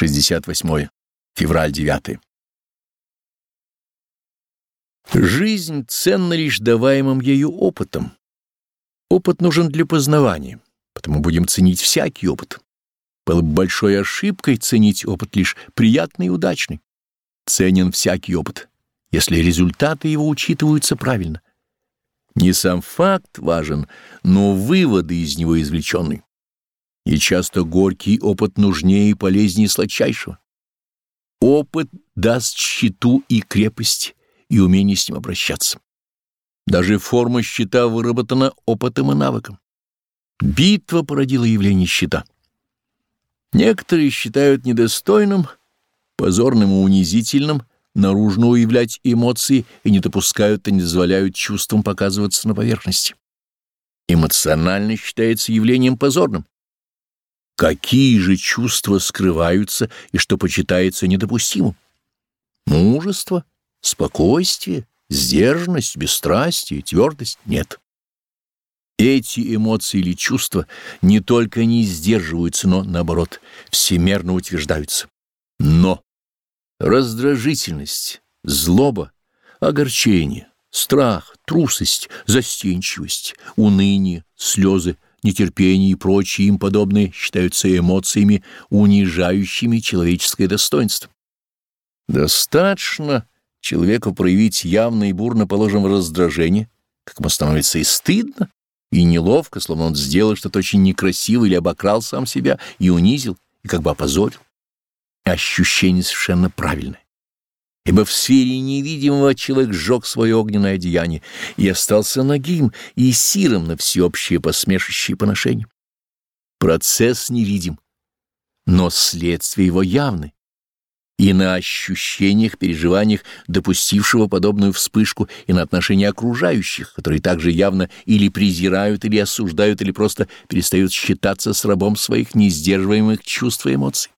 68 февраль 9 Жизнь ценна лишь даваемым ею опытом. Опыт нужен для познавания, потому будем ценить всякий опыт. Было бы большой ошибкой ценить опыт лишь приятный и удачный. Ценен всякий опыт, если результаты его учитываются правильно. Не сам факт важен, но выводы из него извлеченные. И часто горький опыт нужнее и полезнее сладчайшего. Опыт даст щиту и крепость, и умение с ним обращаться. Даже форма щита выработана опытом и навыком. Битва породила явление щита. Некоторые считают недостойным, позорным и унизительным наружно уявлять эмоции и не допускают и не дозволяют чувствам показываться на поверхности. Эмоционально считается явлением позорным. Какие же чувства скрываются и что почитается недопустимым? Мужество, спокойствие, сдержанность, бесстрастие, твердость — нет. Эти эмоции или чувства не только не сдерживаются, но, наоборот, всемерно утверждаются. Но раздражительность, злоба, огорчение, страх, трусость, застенчивость, уныние, слезы, нетерпение и прочие им подобные считаются эмоциями, унижающими человеческое достоинство. Достаточно человеку проявить явно и бурно положим раздражение, как ему становится и стыдно, и неловко, словно он сделал что-то очень некрасивое или обокрал сам себя и унизил, и как бы опозорил ощущение совершенно правильное. Ибо в сфере невидимого человек сжег свое огненное одеяние и остался нагим и сиром на всеобщее посмешище и поношение. Процесс невидим, но следствия его явны, и на ощущениях, переживаниях допустившего подобную вспышку, и на отношении окружающих, которые также явно или презирают, или осуждают, или просто перестают считаться с рабом своих несдерживаемых чувств и эмоций.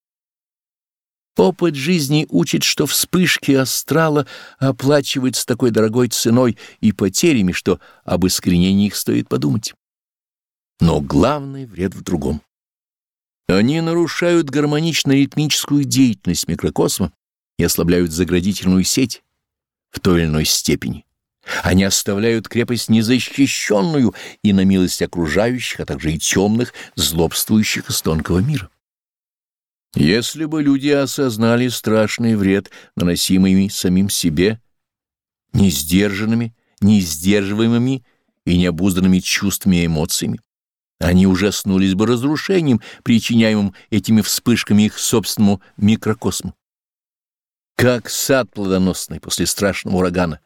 Опыт жизни учит, что вспышки астрала оплачиваются такой дорогой ценой и потерями, что об искоренении их стоит подумать. Но главный вред в другом. Они нарушают гармонично-ритмическую деятельность микрокосма и ослабляют заградительную сеть в той или иной степени. Они оставляют крепость незащищенную и на милость окружающих, а также и темных, злобствующих из тонкого мира. Если бы люди осознали страшный вред, наносимый ими самим себе, несдержанными, неиздерживаемыми и необузданными чувствами и эмоциями, они ужаснулись бы разрушением, причиняемым этими вспышками их собственному микрокосму. Как сад плодоносный после страшного урагана.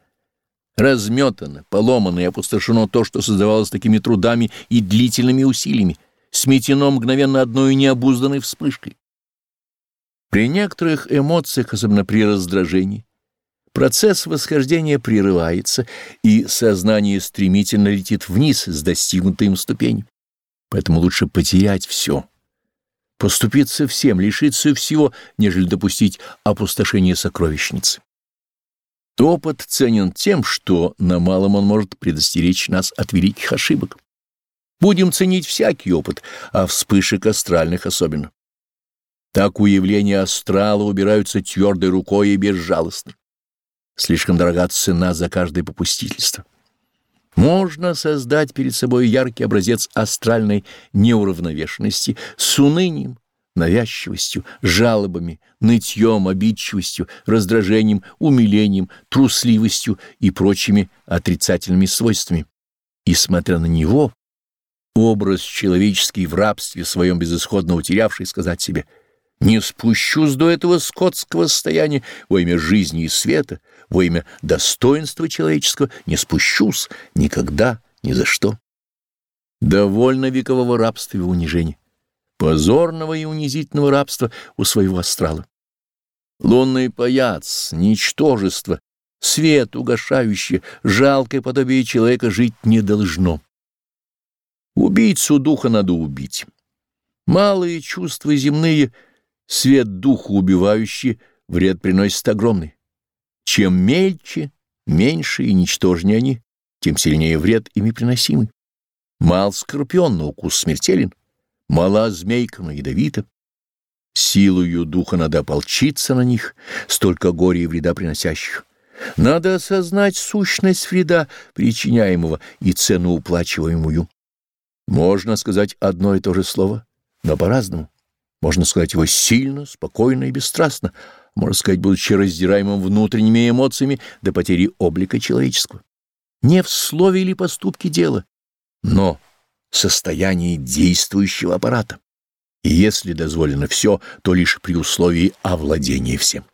Разметано, поломано и опустошено то, что создавалось такими трудами и длительными усилиями, сметено мгновенно одной необузданной вспышкой. При некоторых эмоциях, особенно при раздражении, процесс восхождения прерывается, и сознание стремительно летит вниз с достигнутой им ступенью. Поэтому лучше потерять все, поступиться всем, лишиться всего, нежели допустить опустошение сокровищницы. Опыт ценен тем, что на малом он может предостеречь нас от великих ошибок. Будем ценить всякий опыт, а вспышек астральных особенно. Так у явления астрала убираются твердой рукой и безжалостно. Слишком дорога цена за каждое попустительство. Можно создать перед собой яркий образец астральной неуравновешенности с унынием, навязчивостью, жалобами, нытьем, обидчивостью, раздражением, умилением, трусливостью и прочими отрицательными свойствами. И, смотря на него, образ человеческий в рабстве своем безысходно утерявший, сказать себе — не спущусь до этого скотского состояния во имя жизни и света, во имя достоинства человеческого, не спущусь никогда, ни за что. Довольно векового рабства и унижения, позорного и унизительного рабства у своего астрала. Лунный паяц, ничтожество, свет угошающий, жалкое подобие человека жить не должно. Убийцу духа надо убить. Малые чувства земные — Свет духу убивающий вред приносит огромный. Чем мельче, меньше и ничтожнее они, тем сильнее вред ими приносимый. Мал скорпион, но укус смертелен, мала змейка, но ядовита. Силою духа надо ополчиться на них, столько горя и вреда приносящих. Надо осознать сущность вреда, причиняемого, и цену уплачиваемую. Можно сказать одно и то же слово, но по-разному. Можно сказать его сильно, спокойно и бесстрастно, можно сказать, будучи раздираемым внутренними эмоциями до потери облика человеческого. Не в слове или поступке дело, но в состоянии действующего аппарата. И если дозволено все, то лишь при условии овладения всем.